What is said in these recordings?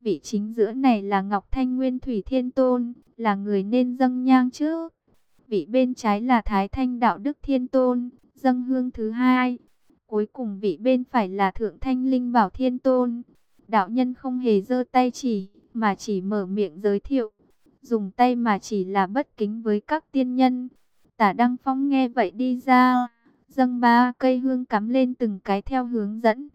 Vị chính giữa này là Ngọc Thanh Nguyên Thủy Thiên Tôn, là người nên dâng nhang trước. Vị bên trái là Thái Thanh Đạo Đức Thiên Tôn, dâng hương thứ hai. Cuối cùng vị bên phải là Thượng Thanh Linh Bảo Thiên Tôn. Đạo nhân không hề giơ tay chỉ, mà chỉ mở miệng giới thiệu. Dùng tay mà chỉ là bất kính với các tiên nhân. Tả Đăng Phong nghe vậy đi ra, dâng ba cây hương cắm lên từng cái theo hướng dẫn.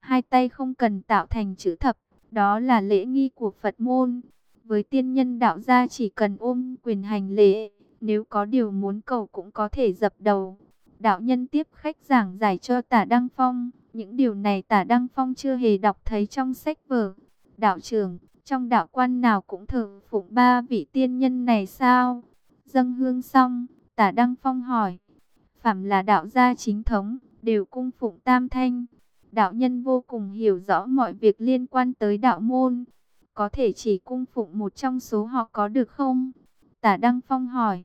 Hai tay không cần tạo thành chữ thập, đó là lễ nghi của Phật môn. Với tiên nhân đạo gia chỉ cần ôm quyền hành lễ, nếu có điều muốn cầu cũng có thể dập đầu. Đạo nhân tiếp khách giảng giải cho tả Đăng Phong, những điều này tả Đăng Phong chưa hề đọc thấy trong sách vở. Đạo trưởng, trong đạo quan nào cũng thờ phụng ba vị tiên nhân này sao? Dâng hương xong, tả Đăng Phong hỏi. Phạm là đạo gia chính thống, đều cung phụng tam thanh. Đạo nhân vô cùng hiểu rõ mọi việc liên quan tới đạo môn. Có thể chỉ cung phụng một trong số họ có được không? Tả Đăng Phong hỏi.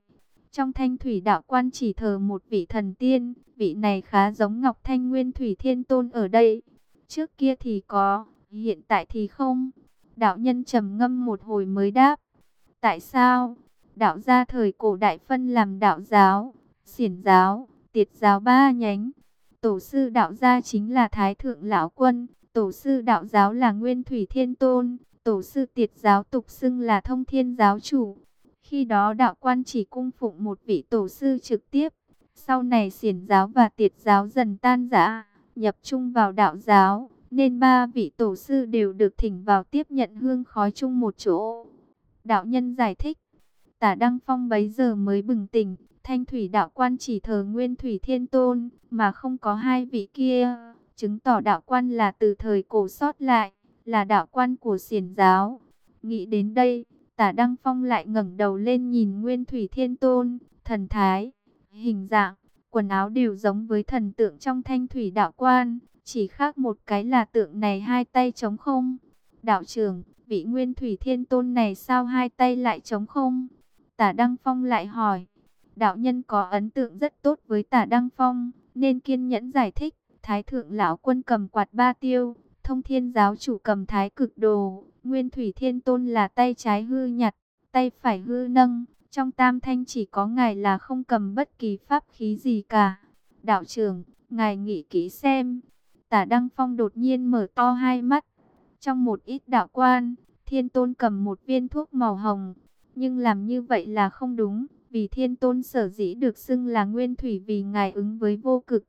Trong thanh thủy đạo quan chỉ thờ một vị thần tiên, vị này khá giống Ngọc Thanh Nguyên Thủy Thiên Tôn ở đây. Trước kia thì có, hiện tại thì không. Đạo nhân trầm ngâm một hồi mới đáp. Tại sao? Đạo gia thời cổ đại phân làm đạo giáo, xiển giáo, tiệt giáo ba nhánh. Tổ sư đạo gia chính là Thái Thượng Lão Quân, tổ sư đạo giáo là Nguyên Thủy Thiên Tôn, tổ sư tiệt giáo tục xưng là Thông Thiên Giáo Chủ. Khi đó đạo quan chỉ cung phụng một vị tổ sư trực tiếp, sau này xiển giáo và tiệt giáo dần tan rã, nhập chung vào đạo giáo, nên ba vị tổ sư đều được thỉnh vào tiếp nhận hương khói chung một chỗ. Đạo nhân giải thích, tả Đăng Phong bấy giờ mới bừng tỉnh, thanh thủy đạo quan chỉ thờ nguyên thủy thiên tôn, mà không có hai vị kia, chứng tỏ đạo quan là từ thời cổ sót lại, là đạo quan của xiển giáo. Nghĩ đến đây, tả Đăng Phong lại ngẩng đầu lên nhìn nguyên thủy thiên tôn, thần thái, hình dạng, quần áo đều giống với thần tượng trong thanh thủy đạo quan, chỉ khác một cái là tượng này hai tay trống không. Đạo trưởng, vị nguyên thủy thiên tôn này sao hai tay lại trống không? Tả Đăng Phong lại hỏi. Đạo nhân có ấn tượng rất tốt với tả Đăng Phong, nên kiên nhẫn giải thích. Thái thượng lão quân cầm quạt ba tiêu, thông thiên giáo chủ cầm thái cực đồ, nguyên thủy thiên tôn là tay trái hư nhặt, tay phải hư nâng. Trong tam thanh chỉ có ngài là không cầm bất kỳ pháp khí gì cả. Đạo trưởng, ngài nghĩ kỹ xem. Tả Đăng Phong đột nhiên mở to hai mắt. Trong một ít đạo quan, thiên tôn cầm một viên thuốc màu hồng. Nhưng làm như vậy là không đúng, vì thiên tôn sở dĩ được xưng là nguyên thủy vì ngài ứng với vô cực.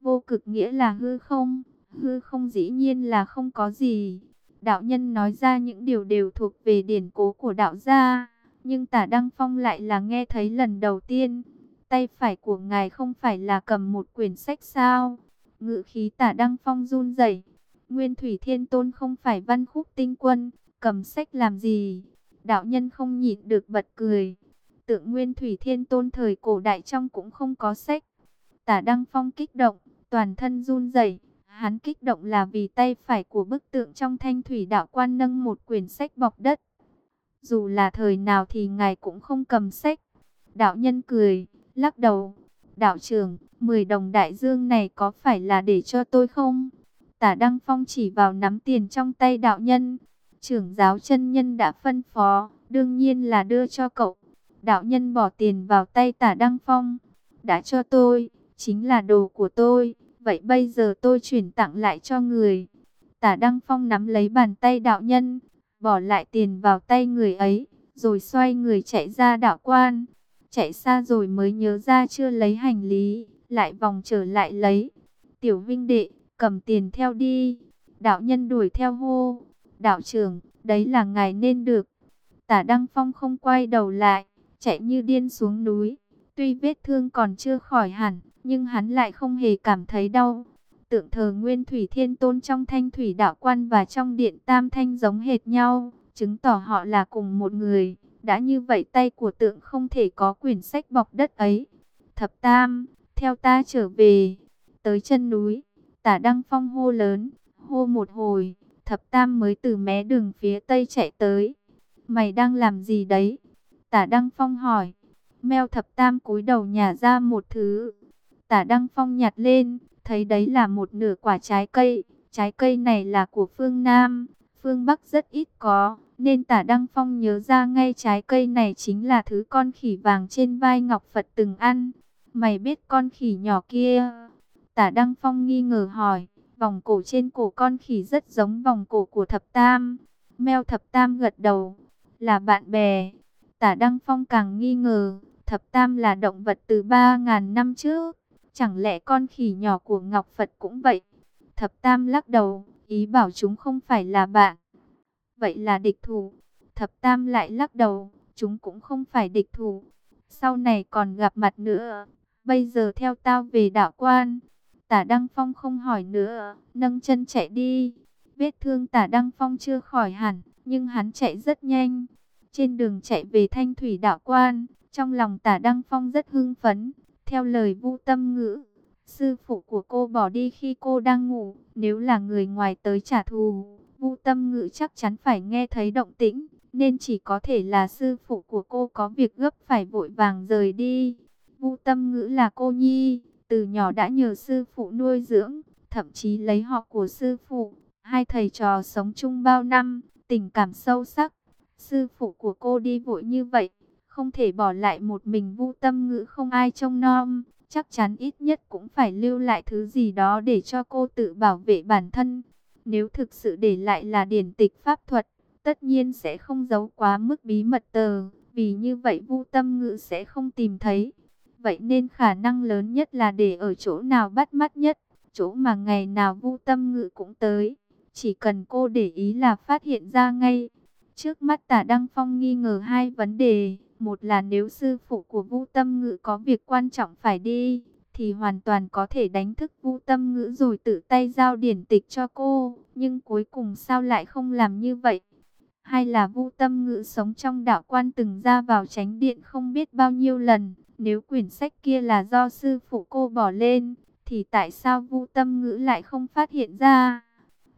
Vô cực nghĩa là hư không, hư không dĩ nhiên là không có gì. Đạo nhân nói ra những điều đều thuộc về điển cố của đạo gia, nhưng tả Đăng Phong lại là nghe thấy lần đầu tiên. Tay phải của ngài không phải là cầm một quyển sách sao? Ngự khí tả Đăng Phong run rẩy. Nguyên Thủy Thiên Tôn không phải văn khúc tinh quân, cầm sách làm gì? Đạo nhân không nhịn được bật cười. Tượng Nguyên Thủy Thiên Tôn thời cổ đại trong cũng không có sách. Tả Đăng Phong kích động, toàn thân run rẩy. Hắn kích động là vì tay phải của bức tượng trong thanh thủy đạo quan nâng một quyển sách bọc đất. Dù là thời nào thì ngài cũng không cầm sách. Đạo nhân cười, lắc đầu. Đạo trưởng, 10 đồng đại dương này có phải là để cho tôi không? Tả Đăng Phong chỉ vào nắm tiền trong tay đạo nhân. Trưởng giáo chân nhân đã phân phó, đương nhiên là đưa cho cậu. Đạo nhân bỏ tiền vào tay tả Đăng Phong. Đã cho tôi, chính là đồ của tôi. Vậy bây giờ tôi chuyển tặng lại cho người. Tả Đăng Phong nắm lấy bàn tay đạo nhân, bỏ lại tiền vào tay người ấy, rồi xoay người chạy ra đạo quan. Chạy xa rồi mới nhớ ra chưa lấy hành lý, lại vòng trở lại lấy. Tiểu vinh đệ, cầm tiền theo đi. Đạo nhân đuổi theo hô. Đạo trưởng, đấy là ngài nên được. Tả Đăng Phong không quay đầu lại, chạy như điên xuống núi. Tuy vết thương còn chưa khỏi hẳn, nhưng hắn lại không hề cảm thấy đau. Tượng thờ Nguyên Thủy Thiên Tôn trong thanh thủy đạo quan và trong điện Tam Thanh giống hệt nhau, chứng tỏ họ là cùng một người. Đã như vậy tay của tượng không thể có quyển sách bọc đất ấy. Thập Tam, theo ta trở về. Tới chân núi, tả Đăng Phong hô lớn, hô một hồi, Thập Tam mới từ mé đường phía tây chạy tới. Mày đang làm gì đấy? Tả Đăng Phong hỏi. Mèo Thập Tam cúi đầu nhả ra một thứ. Tả Đăng Phong nhặt lên, thấy đấy là một nửa quả trái cây. Trái cây này là của phương Nam. phương Bắc rất ít có, nên tả Đăng Phong nhớ ra ngay trái cây này chính là thứ con khỉ vàng trên vai Ngọc Phật từng ăn. Mày biết con khỉ nhỏ kia? Tả Đăng Phong nghi ngờ hỏi, vòng cổ trên cổ con khỉ rất giống vòng cổ của thập tam. Mèo thập tam gật đầu, là bạn bè. Tả Đăng Phong càng nghi ngờ, thập tam là động vật từ 3.000 năm trước. Chẳng lẽ con khỉ nhỏ của Ngọc Phật cũng vậy? Thập tam lắc đầu, ý bảo chúng không phải là bạn. Vậy là địch thủ. Thập tam lại lắc đầu, chúng cũng không phải địch thủ. Sau này còn gặp mặt nữa. Bây giờ theo tao về đạo quan. Tả Đăng Phong không hỏi nữa, nâng chân chạy đi. Vết thương tả Đăng Phong chưa khỏi hẳn, nhưng hắn chạy rất nhanh. Trên đường chạy về thanh thủy đạo quan, trong lòng tả Đăng Phong rất hưng phấn. Theo lời vu tâm ngữ, sư phụ của cô bỏ đi khi cô đang ngủ. Nếu là người ngoài tới trả thù, vu tâm ngữ chắc chắn phải nghe thấy động tĩnh. Nên chỉ có thể là sư phụ của cô có việc gấp phải vội vàng rời đi. Vu tâm ngữ là cô nhi, từ nhỏ đã nhờ sư phụ nuôi dưỡng, thậm chí lấy họ của sư phụ. Hai thầy trò sống chung bao năm, tình cảm sâu sắc. Sư phụ của cô đi vội như vậy, không thể bỏ lại một mình vu tâm ngữ không ai trông nom. Chắc chắn ít nhất cũng phải lưu lại thứ gì đó để cho cô tự bảo vệ bản thân. Nếu thực sự để lại là điển tịch pháp thuật, tất nhiên sẽ không giấu quá mức bí mật tờ. Vì như vậy vu tâm ngữ sẽ không tìm thấy. Vậy nên khả năng lớn nhất là để ở chỗ nào bắt mắt nhất, chỗ mà ngày nào vu tâm Ngự cũng tới. Chỉ cần cô để ý là phát hiện ra ngay. Trước mắt tả Đăng Phong nghi ngờ hai vấn đề. Một là nếu sư phụ của Vu Tâm Ngự có việc quan trọng phải đi, thì hoàn toàn có thể đánh thức Vu Tâm Ngữ rồi tự tay giao điển tịch cho cô. Nhưng cuối cùng sao lại không làm như vậy? Hay là Vu Tâm Ngữ sống trong đạo quan từng ra vào tránh điện không biết bao nhiêu lần? Nếu quyển sách kia là do sư phụ cô bỏ lên, thì tại sao Vu Tâm Ngữ lại không phát hiện ra?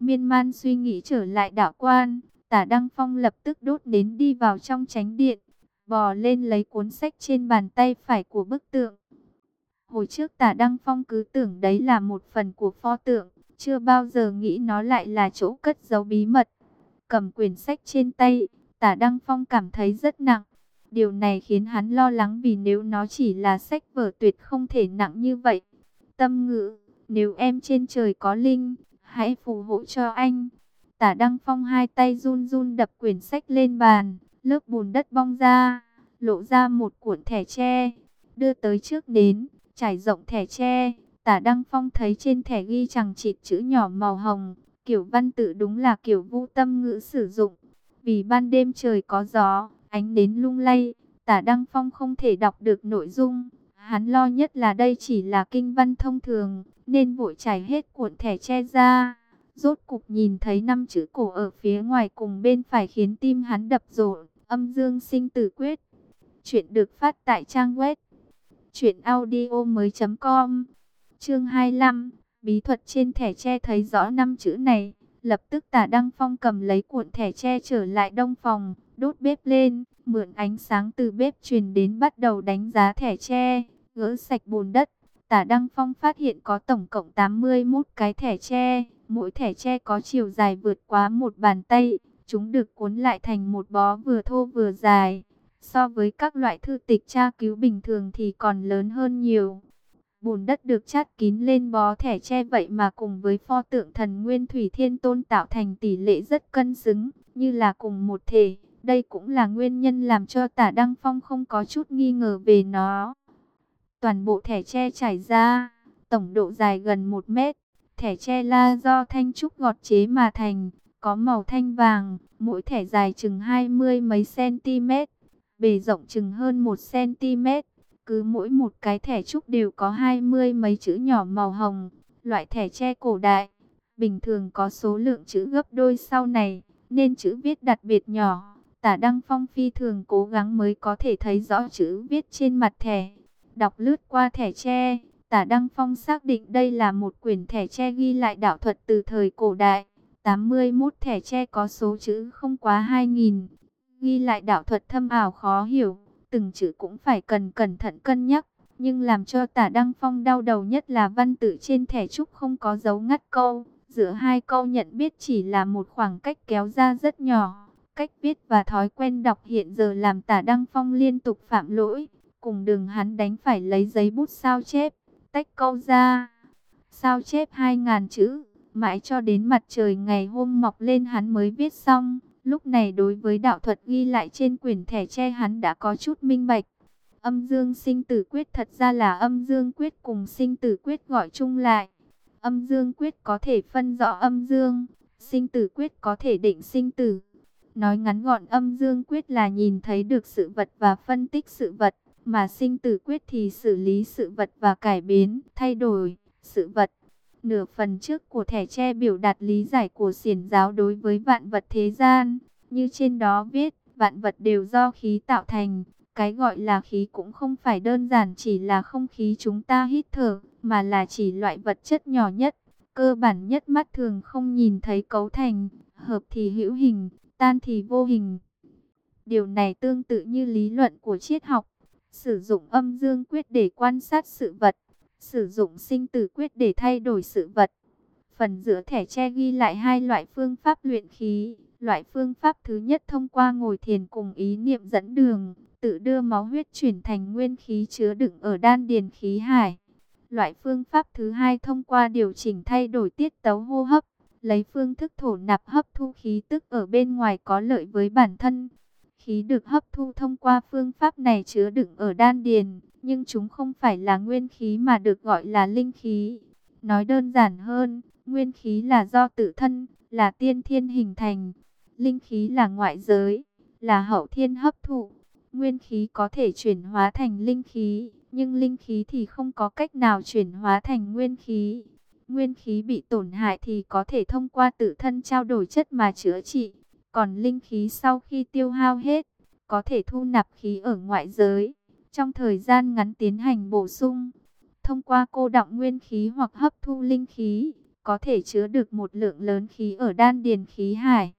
Miên man suy nghĩ trở lại đạo quan, Tả Đăng Phong lập tức đốt đến đi vào trong tránh điện, bò lên lấy cuốn sách trên bàn tay phải của bức tượng. Hồi trước Tả Đăng Phong cứ tưởng đấy là một phần của pho tượng, chưa bao giờ nghĩ nó lại là chỗ cất giấu bí mật. Cầm quyển sách trên tay, Tả Đăng Phong cảm thấy rất nặng. Điều này khiến hắn lo lắng vì nếu nó chỉ là sách vở tuyệt không thể nặng như vậy. Tâm ngữ, nếu em trên trời có linh, hãy phù hộ cho anh. Tả Đăng Phong hai tay run run đập quyển sách lên bàn, lớp bùn đất bong ra, lộ ra một cuộn thẻ tre, đưa tới trước đến, trải rộng thẻ tre. Tả Đăng Phong thấy trên thẻ ghi chẳng chịt chữ nhỏ màu hồng, kiểu văn tự đúng là kiểu vu tâm ngữ sử dụng. Vì ban đêm trời có gió, ánh đến lung lay, tả Đăng Phong không thể đọc được nội dung. Hắn lo nhất là đây chỉ là kinh văn thông thường, nên vội trải hết cuộn thẻ che ra. Rốt cục nhìn thấy năm chữ cổ ở phía ngoài cùng bên phải khiến tim hắn đập rộn, âm dương sinh tử quyết. Chuyện được phát tại trang web truyệnaudiomoi.com. Chương 25, bí thuật trên thẻ tre thấy rõ năm chữ này, lập tức Tả Đăng Phong cầm lấy cuộn thẻ tre trở lại đông phòng, đốt bếp lên, mượn ánh sáng từ bếp truyền đến bắt đầu đánh giá thẻ tre, gỡ sạch bùn đất. Tả Đăng Phong phát hiện có tổng cộng 81 cái thẻ tre, mỗi thẻ tre có chiều dài vượt quá một bàn tay, chúng được cuốn lại thành một bó vừa thô vừa dài. So với các loại thư tịch tra cứu bình thường thì còn lớn hơn nhiều. Bùn đất được chát kín lên bó thẻ tre vậy mà cùng với pho tượng thần Nguyên Thủy Thiên Tôn tạo thành tỷ lệ rất cân xứng, như là cùng một thể. Đây cũng là nguyên nhân làm cho tả Đăng Phong không có chút nghi ngờ về nó. Toàn bộ thẻ tre trải ra, tổng độ dài gần 1 mét. Thẻ tre la do thanh trúc gọt chế mà thành, có màu thanh vàng, mỗi thẻ dài chừng 20 mấy cm, bề rộng chừng hơn 1 cm. Cứ mỗi một cái thẻ trúc đều có 20 mấy chữ nhỏ màu hồng, loại thẻ tre cổ đại. Bình thường có số lượng chữ gấp đôi sau này, nên chữ viết đặc biệt nhỏ. Tả Đăng Phong phi thường cố gắng mới có thể thấy rõ chữ viết trên mặt thẻ. Đọc lướt qua thẻ tre, Tả Đăng Phong xác định đây là một quyển thẻ tre ghi lại đạo thuật từ thời cổ đại. 81 thẻ tre có số chữ không quá 2.000. Ghi lại đạo thuật thâm ảo khó hiểu, từng chữ cũng phải cần cẩn thận cân nhắc. Nhưng làm cho tả Đăng Phong đau đầu nhất là văn tự trên thẻ trúc không có dấu ngắt câu, Giữa hai câu nhận biết chỉ là một khoảng cách kéo ra rất nhỏ. Cách viết và thói quen đọc hiện giờ làm tả Đăng Phong liên tục phạm lỗi. Cùng đường hắn đánh phải lấy giấy bút sao chép, tách câu ra. Sao chép hai ngàn chữ, mãi cho đến mặt trời ngày hôm mọc lên hắn mới viết xong. Lúc này đối với đạo thuật ghi lại trên quyển thẻ tre hắn đã có chút minh bạch. Âm dương sinh tử quyết thật ra là âm dương quyết cùng sinh tử quyết gọi chung lại. Âm dương quyết có thể phân rõ âm dương, sinh tử quyết có thể định sinh tử. Nói ngắn gọn âm dương quyết là nhìn thấy được sự vật và phân tích sự vật, mà sinh tử quyết thì xử lý sự vật và cải biến, thay đổi sự vật. Nửa phần trước của thẻ tre biểu đạt lý giải của xiển giáo đối với vạn vật thế gian, như trên đó viết, vạn vật đều do khí tạo thành, cái gọi là khí cũng không phải đơn giản chỉ là không khí chúng ta hít thở, mà là chỉ loại vật chất nhỏ nhất, cơ bản nhất mắt thường không nhìn thấy cấu thành, hợp thì hữu hình, tan thì vô hình. Điều này tương tự như lý luận của triết học, sử dụng âm dương quyết để quan sát sự vật, sử dụng sinh tử quyết để thay đổi sự vật. Phần giữa thẻ che ghi lại hai loại phương pháp luyện khí. Loại phương pháp thứ nhất thông qua ngồi thiền cùng ý niệm dẫn đường, tự đưa máu huyết chuyển thành nguyên khí chứa đựng ở đan điền khí hải. Loại phương pháp thứ hai thông qua điều chỉnh thay đổi tiết tấu hô hấp, lấy phương thức thổ nạp hấp thu khí tức ở bên ngoài có lợi với bản thân. Khí được hấp thu thông qua phương pháp này chứa đựng ở đan điền, nhưng chúng không phải là nguyên khí mà được gọi là linh khí. Nói đơn giản hơn, nguyên khí là do tự thân, là tiên thiên hình thành. Linh khí là ngoại giới, là hậu thiên hấp thụ. Nguyên khí có thể chuyển hóa thành linh khí, nhưng linh khí thì không có cách nào chuyển hóa thành nguyên khí. Nguyên khí bị tổn hại thì có thể thông qua tự thân trao đổi chất mà chữa trị. Còn linh khí sau khi tiêu hao hết, có thể thu nạp khí ở ngoại giới. Trong thời gian ngắn tiến hành bổ sung, thông qua cô động nguyên khí hoặc hấp thu linh khí, có thể chứa được một lượng lớn khí ở đan điền khí hải.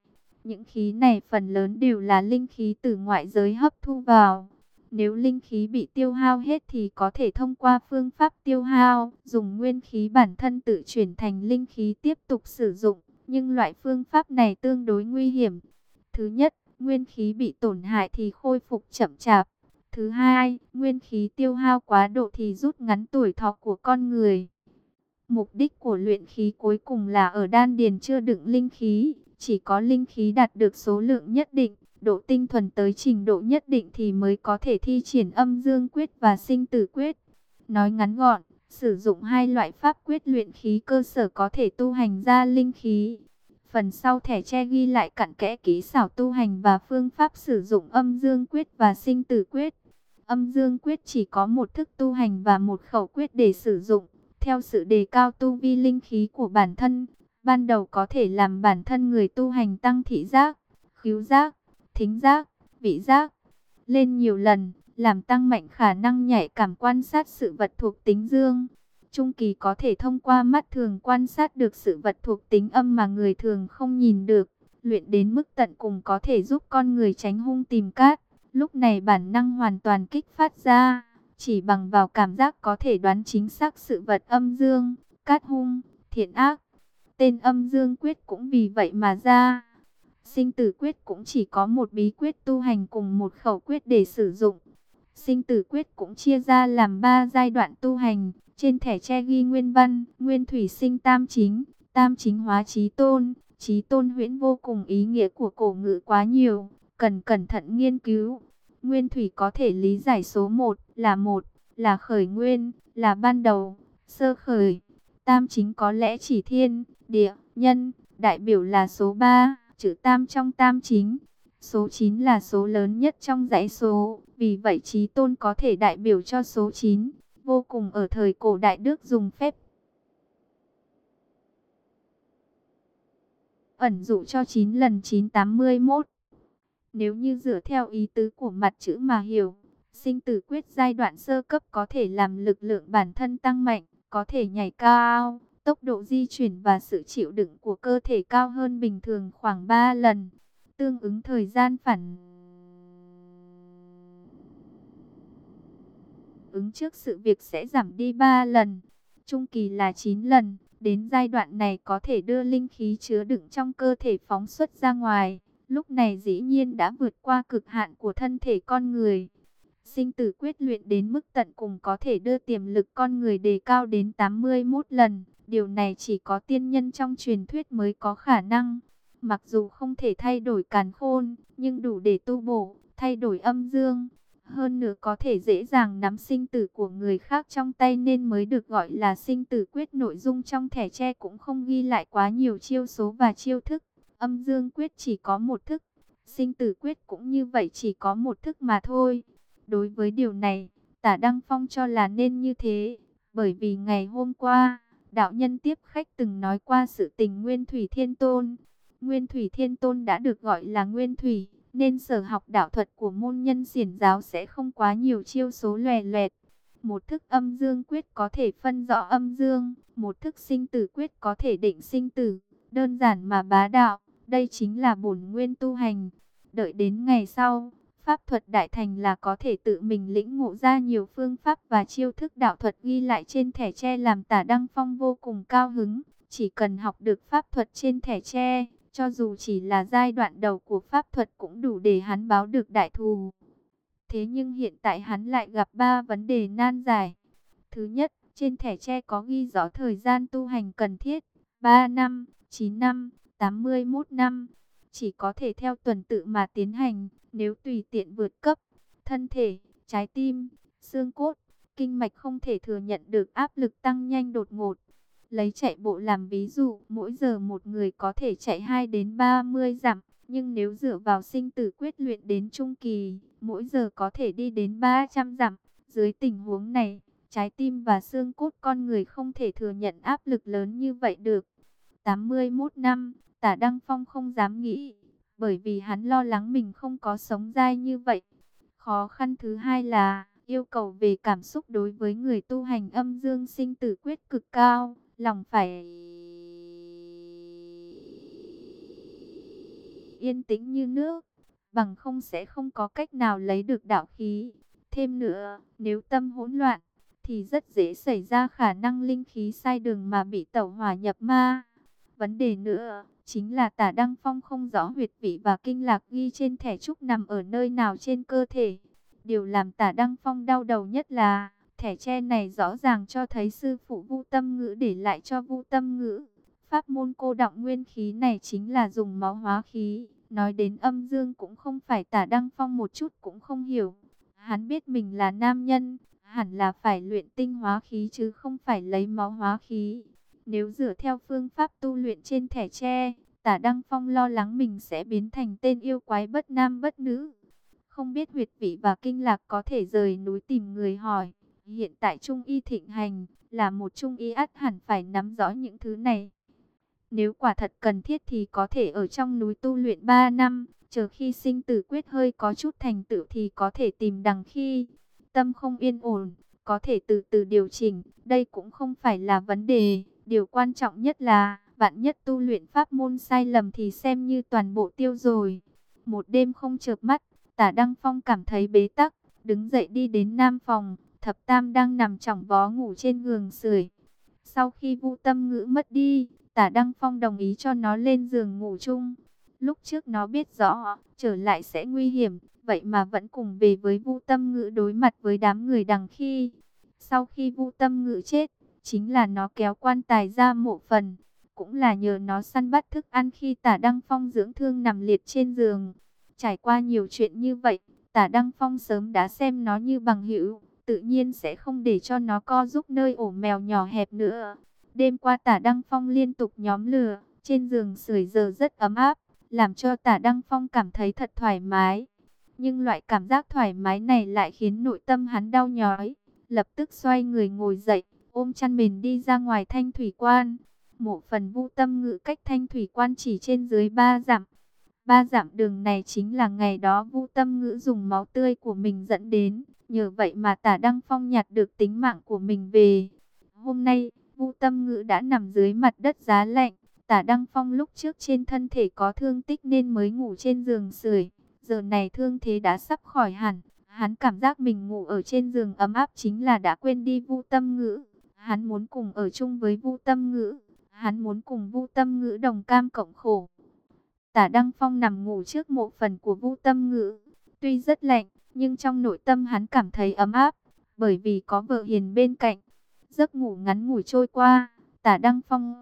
Những khí này phần lớn đều là linh khí từ ngoại giới hấp thu vào. Nếu linh khí bị tiêu hao hết thì có thể thông qua phương pháp tiêu hao, dùng nguyên khí bản thân tự chuyển thành linh khí tiếp tục sử dụng. Nhưng loại phương pháp này tương đối nguy hiểm. Thứ nhất, nguyên khí bị tổn hại thì khôi phục chậm chạp. Thứ hai, nguyên khí tiêu hao quá độ thì rút ngắn tuổi thọ của con người. Mục đích của luyện khí cuối cùng là ở đan điền chưa đựng linh khí, chỉ có linh khí đạt được số lượng nhất định, độ tinh thuần tới trình độ nhất định thì mới có thể thi triển âm dương quyết và sinh tử quyết. Nói ngắn gọn, sử dụng hai loại pháp quyết luyện khí cơ sở có thể tu hành ra linh khí. Phần sau thẻ che ghi lại cặn kẽ kỹ xảo tu hành và phương pháp sử dụng âm dương quyết và sinh tử quyết. Âm dương quyết chỉ có một thức tu hành và một khẩu quyết để sử dụng. Theo sự đề cao tu vi linh khí của bản thân, ban đầu có thể làm bản thân người tu hành tăng thị giác, khiếu giác, thính giác, vị giác lên nhiều lần, làm tăng mạnh khả năng nhạy cảm quan sát sự vật thuộc tính dương. Trung kỳ có thể thông qua mắt thường quan sát được sự vật thuộc tính âm mà người thường không nhìn được. Luyện đến mức tận cùng có thể giúp con người tránh hung tìm cát. Lúc này bản năng hoàn toàn kích phát ra. Chỉ bằng vào cảm giác có thể đoán chính xác sự vật âm dương, cát hung, thiện ác. Tên âm dương quyết cũng vì vậy mà ra. Sinh tử quyết cũng chỉ có một bí quyết tu hành cùng một khẩu quyết để sử dụng. Sinh tử quyết cũng chia ra làm ba giai đoạn tu hành. Trên thẻ che ghi nguyên văn, nguyên thủy sinh tam chính, tam chính hóa trí tôn. Trí tôn huyễn vô cùng ý nghĩa của cổ ngữ quá nhiều, cần cẩn thận nghiên cứu. Nguyên thủy có thể lý giải số 1 là một, là khởi nguyên, là ban đầu, sơ khởi. Tam chính có lẽ chỉ thiên, địa, nhân, đại biểu là số 3, chữ tam trong tam chính. Số 9 là số lớn nhất trong dãy số, vì vậy trí tôn có thể đại biểu cho số 9. Vô cùng ở thời cổ đại Đức dùng phép ẩn dụ cho 9 lần 981. Nếu như dựa theo ý tứ của mặt chữ mà hiểu, sinh tử quyết giai đoạn sơ cấp có thể làm lực lượng bản thân tăng mạnh, có thể nhảy cao, tốc độ di chuyển và sự chịu đựng của cơ thể cao hơn bình thường khoảng 3 lần. Tương ứng thời gian phản ứng trước sự việc sẽ giảm đi 3 lần. Trung kỳ là 9 lần, Đến giai đoạn này có thể đưa linh khí chứa đựng trong cơ thể phóng xuất ra ngoài. Lúc này dĩ nhiên đã vượt qua cực hạn của thân thể con người. Sinh tử quyết luyện đến mức tận cùng có thể đưa tiềm lực con người đề cao đến 81 lần. Điều này chỉ có tiên nhân trong truyền thuyết mới có khả năng. Mặc dù không thể thay đổi càn khôn, nhưng đủ để tu bổ, thay đổi âm dương. Hơn nữa có thể dễ dàng nắm sinh tử của người khác trong tay nên mới được gọi là sinh tử quyết nội dung trong thẻ tre cũng không ghi lại quá nhiều chiêu số và chiêu thức. Âm dương quyết chỉ có một thức, sinh tử quyết cũng như vậy chỉ có một thức mà thôi. Đối với điều này, tả Đăng Phong cho là nên như thế, bởi vì ngày hôm qua, đạo nhân tiếp khách từng nói qua sự tình Nguyên Thủy Thiên Tôn. Nguyên Thủy Thiên Tôn đã được gọi là Nguyên Thủy, nên sở học đạo thuật của môn nhân xiển giáo sẽ không quá nhiều chiêu số lòe loẹt. Một thức âm dương quyết có thể phân rõ âm dương, một thức sinh tử quyết có thể định sinh tử, đơn giản mà bá đạo, đây chính là bổn nguyên tu hành. Đợi đến ngày sau, pháp thuật đại thành là có thể tự mình lĩnh ngộ ra nhiều phương pháp và chiêu thức đạo thuật ghi lại trên thẻ tre làm tả Đăng Phong vô cùng cao hứng. Chỉ cần học được pháp thuật trên thẻ tre, cho dù chỉ là giai đoạn đầu của pháp thuật cũng đủ để hắn báo được đại thù. Thế nhưng hiện tại hắn lại gặp ba vấn đề nan giải. Thứ nhất, trên thẻ tre có ghi rõ thời gian tu hành cần thiết. 3 năm, 9 năm, 81 năm. Chỉ có thể theo tuần tự mà tiến hành. Nếu tùy tiện vượt cấp, thân thể, trái tim, xương cốt, kinh mạch không thể thừa nhận được áp lực tăng nhanh đột ngột. Lấy chạy bộ làm ví dụ, mỗi giờ một người có thể chạy 2 đến 30 dặm, nhưng nếu dựa vào sinh tử quyết luyện đến trung kỳ, mỗi giờ có thể đi đến 300 dặm. Dưới tình huống này, trái tim và xương cốt con người không thể thừa nhận áp lực lớn như vậy được. 81 năm, tả Đăng Phong không dám nghĩ, bởi vì hắn lo lắng mình không có sống dai như vậy. Khó khăn thứ hai là, yêu cầu về cảm xúc đối với người tu hành âm dương sinh tử quyết cực cao lòng phải yên tĩnh như nước, bằng không sẽ không có cách nào lấy được đạo khí. Thêm nữa, nếu tâm hỗn loạn, thì rất dễ xảy ra khả năng linh khí sai đường mà bị tẩu hỏa nhập ma. Vấn đề nữa, chính là tả Đăng Phong không rõ huyệt vị và kinh lạc ghi trên thẻ trúc nằm ở nơi nào trên cơ thể. Điều làm tả Đăng Phong đau đầu nhất là Thẻ tre này rõ ràng cho thấy sư phụ Vu Tâm Ngữ để lại cho Vu Tâm Ngữ. Pháp môn cô động nguyên khí này chính là dùng máu hóa khí. Nói đến âm dương cũng không phải tả Đăng Phong một chút cũng không hiểu. Hắn biết mình là nam nhân, hẳn là phải luyện tinh hóa khí chứ không phải lấy máu hóa khí. Nếu dựa theo phương pháp tu luyện trên thẻ tre, tả Đăng Phong lo lắng mình sẽ biến thành tên yêu quái bất nam bất nữ. Không biết huyệt vị và kinh lạc có thể rời núi tìm người hỏi. Hiện tại Trung Y thịnh hành, là một Trung Y ắt hẳn phải nắm rõ những thứ này. Nếu quả thật cần thiết thì có thể ở trong núi tu luyện 3 năm, chờ khi sinh tử quyết hơi có chút thành tựu thì có thể tìm đằng khi tâm không yên ổn, có thể từ từ điều chỉnh, đây cũng không phải là vấn đề. Điều quan trọng nhất là, vạn nhất tu luyện pháp môn sai lầm thì xem như toàn bộ tiêu rồi. Một đêm không chợp mắt, tả Đăng Phong cảm thấy bế tắc, đứng dậy đi đến nam phòng, Thập Tam đang nằm trong vó ngủ trên giường sưởi. Sau khi Vu Tâm Ngữ mất đi, Tả Đăng Phong đồng ý cho nó lên giường ngủ chung. Lúc trước nó biết rõ, trở lại sẽ nguy hiểm, vậy mà vẫn cùng về với Vu Tâm Ngữ đối mặt với đám người đằng khi. Sau khi Vu Tâm Ngữ chết, chính là nó kéo quan tài ra mộ phần, cũng là nhờ nó săn bắt thức ăn khi Tả Đăng Phong dưỡng thương nằm liệt trên giường. Trải qua nhiều chuyện như vậy, Tả Đăng Phong sớm đã xem nó như bằng hữu, tự nhiên sẽ không để cho nó co giúp nơi ổ mèo nhỏ hẹp nữa. Đêm qua tả Đăng Phong liên tục nhóm lửa, trên giường sưởi giờ rất ấm áp, làm cho tả Đăng Phong cảm thấy thật thoải mái. Nhưng loại cảm giác thoải mái này lại khiến nội tâm hắn đau nhói. Lập tức xoay người ngồi dậy, ôm chăn mền đi ra ngoài thanh thủy quan. Mộ phần vu tâm ngự cách thanh thủy quan chỉ trên dưới ba dặm. Ba dặm đường này chính là ngày đó vu tâm ngữ dùng máu tươi của mình dẫn đến. Nhờ vậy mà tả Đăng Phong nhặt được tính mạng của mình về. Hôm nay, Vu Tâm Ngữ đã nằm dưới mặt đất giá lạnh. Tả Đăng Phong lúc trước trên thân thể có thương tích nên mới ngủ trên giường sưởi. Giờ này thương thế đã sắp khỏi hẳn. Hắn cảm giác mình ngủ ở trên giường ấm áp chính là đã quên đi Vu Tâm Ngữ. Hắn muốn cùng ở chung với Vu Tâm Ngữ. Hắn muốn cùng Vu Tâm Ngữ đồng cam cộng khổ. Tả Đăng Phong nằm ngủ trước mộ phần của Vu Tâm Ngữ. Tuy rất lạnh, nhưng trong nội tâm hắn cảm thấy ấm áp, bởi vì có vợ hiền bên cạnh. Giấc ngủ ngắn ngủi trôi qua, Tả Đăng Phong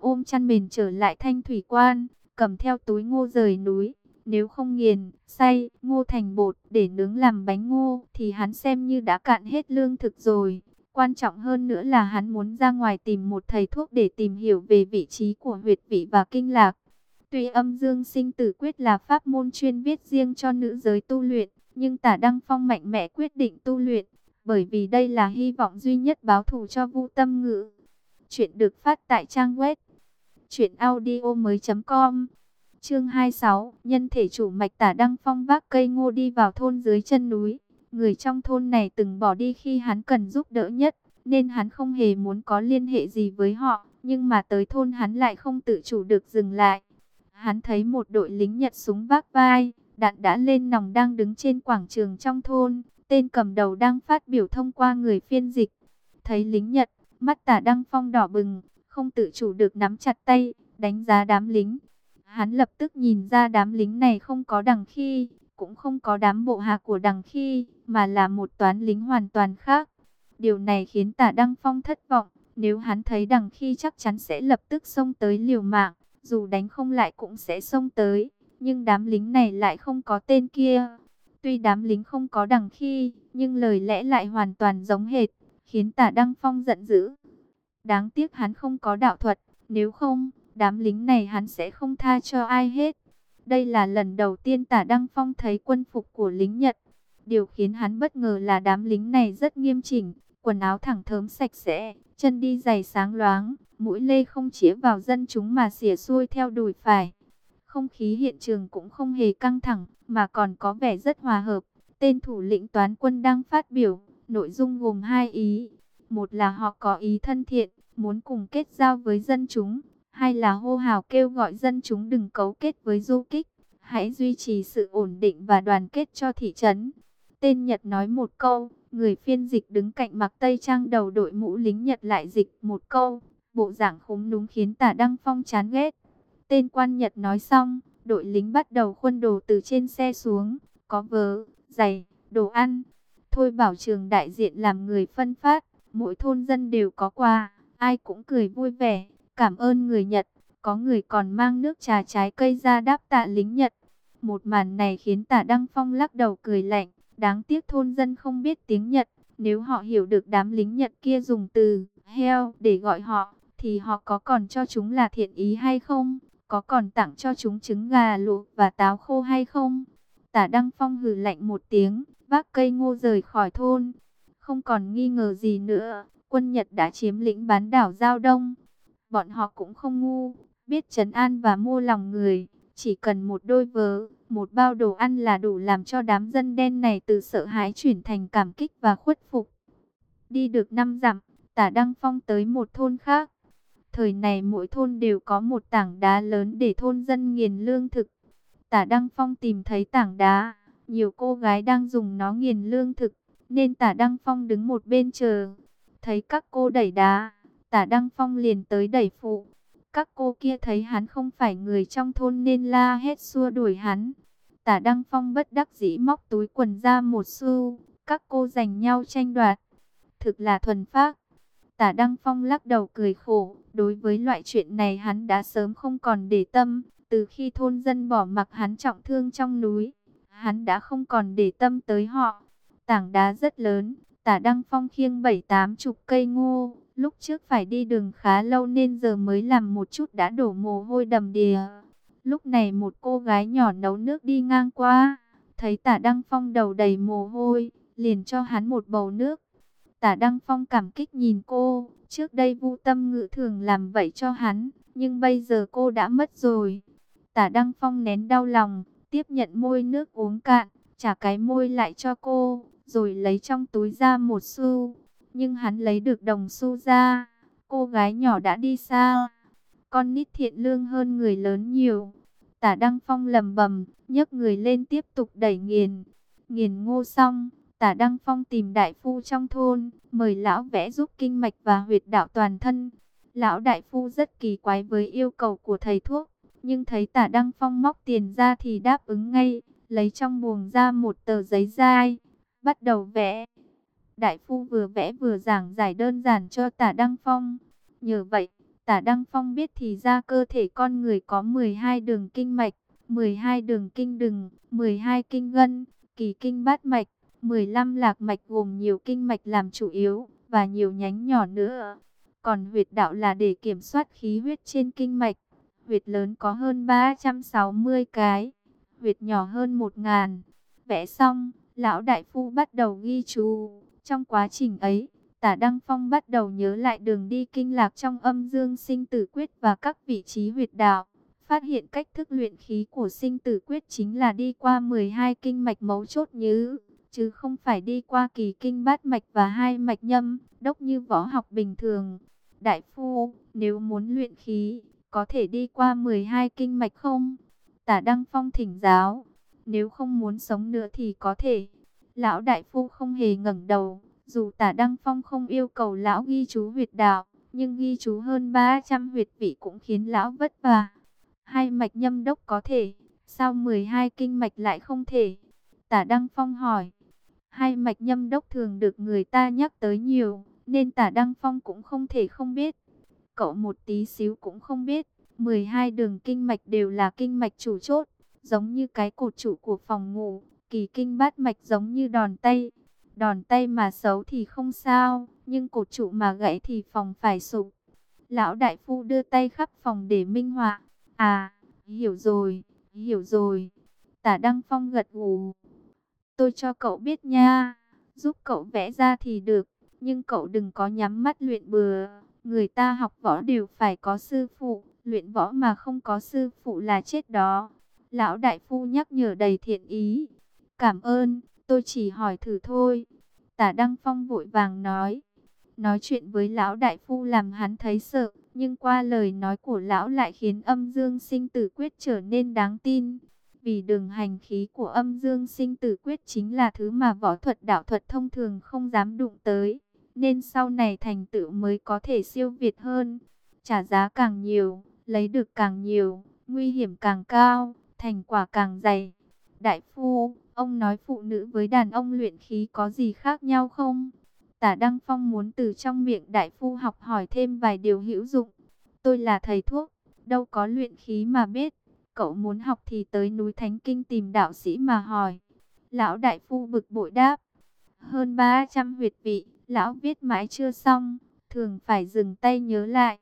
ôm chăn mền trở lại thanh thủy quan, cầm theo túi ngô rời núi. Nếu không nghiền, say ngô thành bột để nướng làm bánh ngô thì hắn xem như đã cạn hết lương thực rồi. Quan trọng hơn nữa là hắn muốn ra ngoài tìm một thầy thuốc để tìm hiểu về vị trí của huyệt vị và kinh lạc. Tuy âm dương sinh tử quyết là pháp môn chuyên viết riêng cho nữ giới tu luyện, nhưng tả Đăng Phong mạnh mẽ quyết định tu luyện, bởi vì đây là hy vọng duy nhất báo thù cho Vu Tâm Ngữ. Chuyện được phát tại trang web truyệnaudiomoi.com. Chương 26, nhân thể chủ mạch Tả Đăng Phong vác cây ngô đi vào thôn dưới chân núi. Người trong thôn này từng bỏ đi khi hắn cần giúp đỡ nhất, nên hắn không hề muốn có liên hệ gì với họ, nhưng mà tới thôn hắn lại không tự chủ được dừng lại. Hắn thấy một đội lính Nhật súng vác vai, đạn đã lên nòng đang đứng trên quảng trường trong thôn, tên cầm đầu đang phát biểu thông qua người phiên dịch. Thấy lính Nhật, mắt tả Đăng Phong đỏ bừng, không tự chủ được nắm chặt tay, đánh giá đám lính. Hắn lập tức nhìn ra đám lính này không có đằng khi, cũng không có đám bộ hạ của đằng khi, mà là một toán lính hoàn toàn khác. Điều này khiến tả Đăng Phong thất vọng, nếu hắn thấy đằng khi chắc chắn sẽ lập tức xông tới liều mạng, dù đánh không lại cũng sẽ xông tới, nhưng đám lính này lại không có tên kia. Tuy đám lính không có đằng khi, nhưng lời lẽ lại hoàn toàn giống hệt, khiến tả Đăng Phong giận dữ. Đáng tiếc hắn không có đạo thuật, nếu không, đám lính này hắn sẽ không tha cho ai hết. Đây là lần đầu tiên tả Đăng Phong thấy quân phục của lính Nhật. Điều khiến hắn bất ngờ là đám lính này rất nghiêm chỉnh, quần áo thẳng thớm sạch sẽ, chân đi giày sáng loáng, mũi lê không chĩa vào dân chúng mà xỉa xuôi theo đùi phải. Không khí hiện trường cũng không hề căng thẳng, mà còn có vẻ rất hòa hợp. Tên thủ lĩnh toán quân đang phát biểu, nội dung gồm hai ý. Một là họ có ý thân thiện, muốn cùng kết giao với dân chúng, hai là hô hào kêu gọi dân chúng đừng cấu kết với du kích, hãy duy trì sự ổn định và đoàn kết cho thị trấn. Tên Nhật nói một câu, người phiên dịch đứng cạnh mặc tây trang đầu đội mũ lính Nhật lại dịch một câu, bộ dạng khúm núm khiến tả Đăng Phong chán ghét. Tên quan Nhật nói xong, đội lính bắt đầu khuân đồ từ trên xe xuống, có vớ, giày, đồ ăn. Thôi bảo trường đại diện làm người phân phát, mỗi thôn dân đều có quà, ai cũng cười vui vẻ. Cảm ơn người Nhật, có người còn mang nước trà trái cây ra đáp tạ lính Nhật. Một màn này khiến tả Đăng Phong lắc đầu cười lạnh, đáng tiếc thôn dân không biết tiếng Nhật. Nếu họ hiểu được đám lính Nhật kia dùng từ heo để gọi họ, thì họ có còn cho chúng là thiện ý hay không? Có còn tặng cho chúng trứng gà luộc và táo khô hay không? Tả Đăng Phong hừ lạnh một tiếng, vác cây ngô rời khỏi thôn. Không còn nghi ngờ gì nữa, quân Nhật đã chiếm lĩnh bán đảo Giao Đông. Bọn họ cũng không ngu, biết trấn an và mua lòng người. Chỉ cần một đôi vớ, một bao đồ ăn là đủ làm cho đám dân đen này từ sợ hãi chuyển thành cảm kích và khuất phục. Đi được năm dặm, tả Đăng Phong tới một thôn khác. Thời này mỗi thôn đều có một tảng đá lớn để thôn dân nghiền lương thực. Tả Đăng Phong tìm thấy tảng đá, nhiều cô gái đang dùng nó nghiền lương thực, nên tả Đăng Phong đứng một bên chờ. Thấy các cô đẩy đá, Tả Đăng Phong liền tới đẩy phụ. Các cô kia thấy hắn không phải người trong thôn nên la hết xua đuổi hắn. Tả Đăng Phong bất đắc dĩ móc túi quần ra một xu. Các cô giành nhau tranh đoạt. Thực là thuần phác. Tả Đăng Phong lắc đầu cười khổ. Đối với loại chuyện này hắn đã sớm không còn để tâm. Từ khi thôn dân bỏ mặc hắn trọng thương trong núi. Hắn đã không còn để tâm tới họ. Tảng đá rất lớn. Tả Đăng Phong khiêng bảy tám chục cây ngô Lúc trước phải đi đường khá lâu nên giờ mới làm một chút đã đổ mồ hôi đầm đìa. Lúc này một cô gái nhỏ nấu nước đi ngang qua, thấy tả Đăng Phong đầu đầy mồ hôi, liền cho hắn một bầu nước. Tả Đăng Phong cảm kích nhìn cô, trước đây Vu Tâm ngự thường làm vậy cho hắn, nhưng bây giờ cô đã mất rồi. Tả Đăng Phong nén đau lòng, tiếp nhận môi nước uống cạn, trả cái môi lại cho cô, rồi lấy trong túi ra một xu nhưng hắn lấy được đồng xu ra. Cô gái nhỏ đã đi xa. Con nít thiện lương hơn người lớn nhiều. Tả Đăng Phong lầm bầm, nhấc người lên tiếp tục đẩy nghiền. Nghiền ngô xong, Tả Đăng Phong tìm đại phu trong thôn, mời lão vẽ giúp kinh mạch và huyệt đạo toàn thân. Lão đại phu rất kỳ quái với yêu cầu của thầy thuốc, nhưng thấy tả Đăng Phong móc tiền ra thì đáp ứng ngay, lấy trong buồng ra một tờ giấy dai, bắt đầu vẽ. Đại phu vừa vẽ vừa giảng giải đơn giản cho tả Đăng Phong. Nhờ vậy, tả Đăng Phong biết thì ra cơ thể con người có 12 đường kinh mạch, 12 đường kinh đừng, 12 kinh ngân, kỳ kinh bát mạch, 15 lạc mạch gồm nhiều kinh mạch làm chủ yếu, và nhiều nhánh nhỏ nữa. Còn huyệt đạo là để kiểm soát khí huyết trên kinh mạch. Huyệt lớn có hơn 360 cái, huyệt nhỏ hơn 1 ngàn. Vẽ xong, lão đại phu bắt đầu ghi chú. Trong quá trình ấy, tả Đăng Phong bắt đầu nhớ lại đường đi kinh lạc trong âm dương sinh tử quyết và các vị trí huyệt đạo. Phát hiện cách thức luyện khí của sinh tử quyết chính là đi qua 12 kinh mạch mấu chốt như chứ không phải đi qua kỳ kinh bát mạch và hai mạch nhâm, đốc như võ học bình thường. Đại phu, nếu muốn luyện khí, có thể đi qua 12 kinh mạch không? Tả Đăng Phong thỉnh giáo, nếu không muốn sống nữa thì có thể. Lão đại phu không hề ngẩng đầu, dù tả Đăng Phong không yêu cầu lão ghi chú huyệt đạo, nhưng ghi chú hơn 300 huyệt vị cũng khiến lão vất vả. Hai mạch nhâm đốc có thể, sao 12 kinh mạch lại không thể? Tả Đăng Phong hỏi. Hai mạch nhâm đốc thường được người ta nhắc tới nhiều, nên tả Đăng Phong cũng không thể không biết. Cậu một tí xíu cũng không biết, 12 đường kinh mạch đều là kinh mạch chủ chốt, giống như cái cột trụ của phòng ngủ, kỳ kinh bát mạch giống như đòn tay. Đòn tay mà xấu thì không sao, nhưng cột trụ mà gãy thì phòng phải sụp. Lão đại phu đưa tay khắp phòng để minh họa. À, hiểu rồi, hiểu rồi. Tả Đăng Phong gật gù. Tôi cho cậu biết nha, giúp cậu vẽ ra thì được, nhưng cậu đừng có nhắm mắt luyện bừa. Người ta học võ đều phải có sư phụ, luyện võ mà không có sư phụ là chết đó. Lão đại phu nhắc nhở đầy thiện ý. Cảm ơn, tôi chỉ hỏi thử thôi. Tả Đăng Phong vội vàng nói. Nói chuyện với lão đại phu làm hắn thấy sợ, nhưng qua lời nói của lão lại khiến âm dương sinh tử quyết trở nên đáng tin. Vì đường hành khí của âm dương sinh tử quyết chính là thứ mà võ thuật đạo thuật thông thường không dám đụng tới. Nên sau này thành tựu mới có thể siêu việt hơn. Trả giá càng nhiều, lấy được càng nhiều, nguy hiểm càng cao, thành quả càng dày. Đại phu, ông nói phụ nữ với đàn ông luyện khí có gì khác nhau không? Tả Đăng Phong muốn từ trong miệng đại phu học hỏi thêm vài điều hữu dụng. Tôi là thầy thuốc, đâu có luyện khí mà biết. Cậu muốn học thì tới núi Thánh Kinh tìm đạo sĩ mà hỏi. Lão đại phu bực bội đáp. Hơn 300 huyệt vị, lão viết mãi chưa xong, thường phải dừng tay nhớ lại.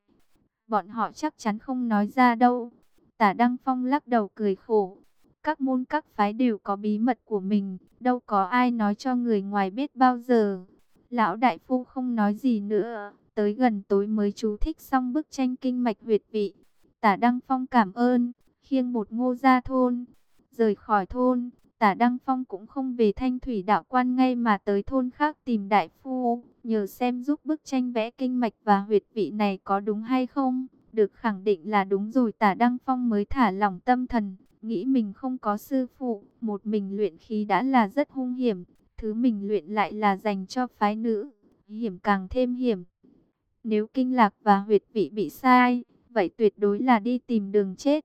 Bọn họ chắc chắn không nói ra đâu. Tả Đăng Phong lắc đầu cười khổ. Các môn các phái đều có bí mật của mình, đâu có ai nói cho người ngoài biết bao giờ. Lão đại phu không nói gì nữa, tới gần tối mới chú thích xong bức tranh kinh mạch huyệt vị. Tả Đăng Phong cảm ơn, khiêng một ngô ra thôn. Rời khỏi thôn, tả Đăng Phong cũng không về thanh thủy đạo quan ngay mà tới thôn khác tìm đại phu, nhờ xem giúp bức tranh vẽ kinh mạch và huyệt vị này có đúng hay không. Được khẳng định là đúng rồi tả Đăng Phong mới thả lỏng tâm thần, nghĩ mình không có sư phụ, một mình luyện khí đã là rất hung hiểm, thứ mình luyện lại là dành cho phái nữ, hiểm càng thêm hiểm. Nếu kinh lạc và huyệt vị bị sai, vậy tuyệt đối là đi tìm đường chết.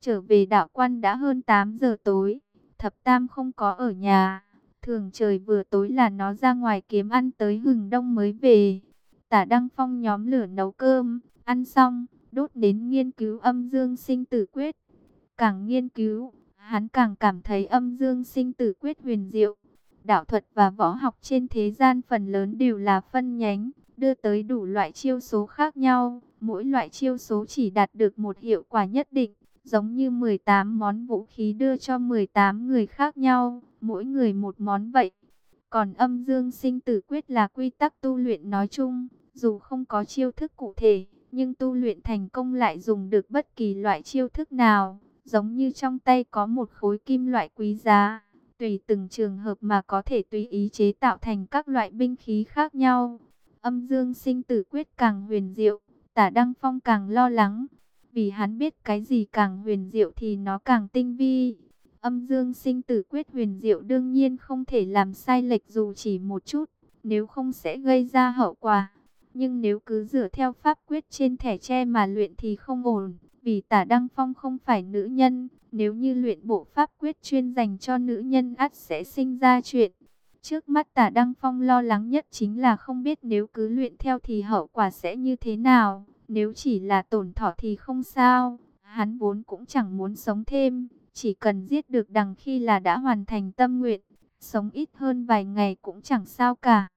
Trở về đạo quan đã hơn 8 giờ tối, thập tam không có ở nhà. Thường trời vừa tối là nó ra ngoài kiếm ăn tới hừng đông mới về. Tả Đăng Phong nhóm lửa nấu cơm, ăn xong, đốt đến nghiên cứu âm dương sinh tử quyết. Càng nghiên cứu, hắn càng cảm thấy âm dương sinh tử quyết huyền diệu. Đạo thuật và võ học trên thế gian phần lớn đều là phân nhánh, đưa tới đủ loại chiêu số khác nhau. Mỗi loại chiêu số chỉ đạt được một hiệu quả nhất định giống như 18 món vũ khí đưa cho 18 người khác nhau, mỗi người một món vậy. Còn âm dương sinh tử quyết là quy tắc tu luyện nói chung, dù không có chiêu thức cụ thể, nhưng tu luyện thành công lại dùng được bất kỳ loại chiêu thức nào, giống như trong tay có một khối kim loại quý giá, tùy từng trường hợp mà có thể tùy ý chế tạo thành các loại binh khí khác nhau. Âm dương sinh tử quyết càng huyền diệu, tả Đăng Phong càng lo lắng, vì hắn biết cái gì càng huyền diệu thì nó càng tinh vi. Âm dương sinh tử quyết huyền diệu đương nhiên không thể làm sai lệch dù chỉ một chút, nếu không sẽ gây ra hậu quả. Nhưng nếu cứ dựa theo pháp quyết trên thẻ tre mà luyện thì không ổn, vì tả Đăng Phong không phải nữ nhân, nếu như luyện bộ pháp quyết chuyên dành cho nữ nhân ắt sẽ sinh ra chuyện. Trước mắt tả Đăng Phong lo lắng nhất chính là không biết nếu cứ luyện theo thì hậu quả sẽ như thế nào. Nếu chỉ là tổn thọ thì không sao, hắn vốn cũng chẳng muốn sống thêm, chỉ cần giết được đằng khi là đã hoàn thành tâm nguyện, sống ít hơn vài ngày cũng chẳng sao cả.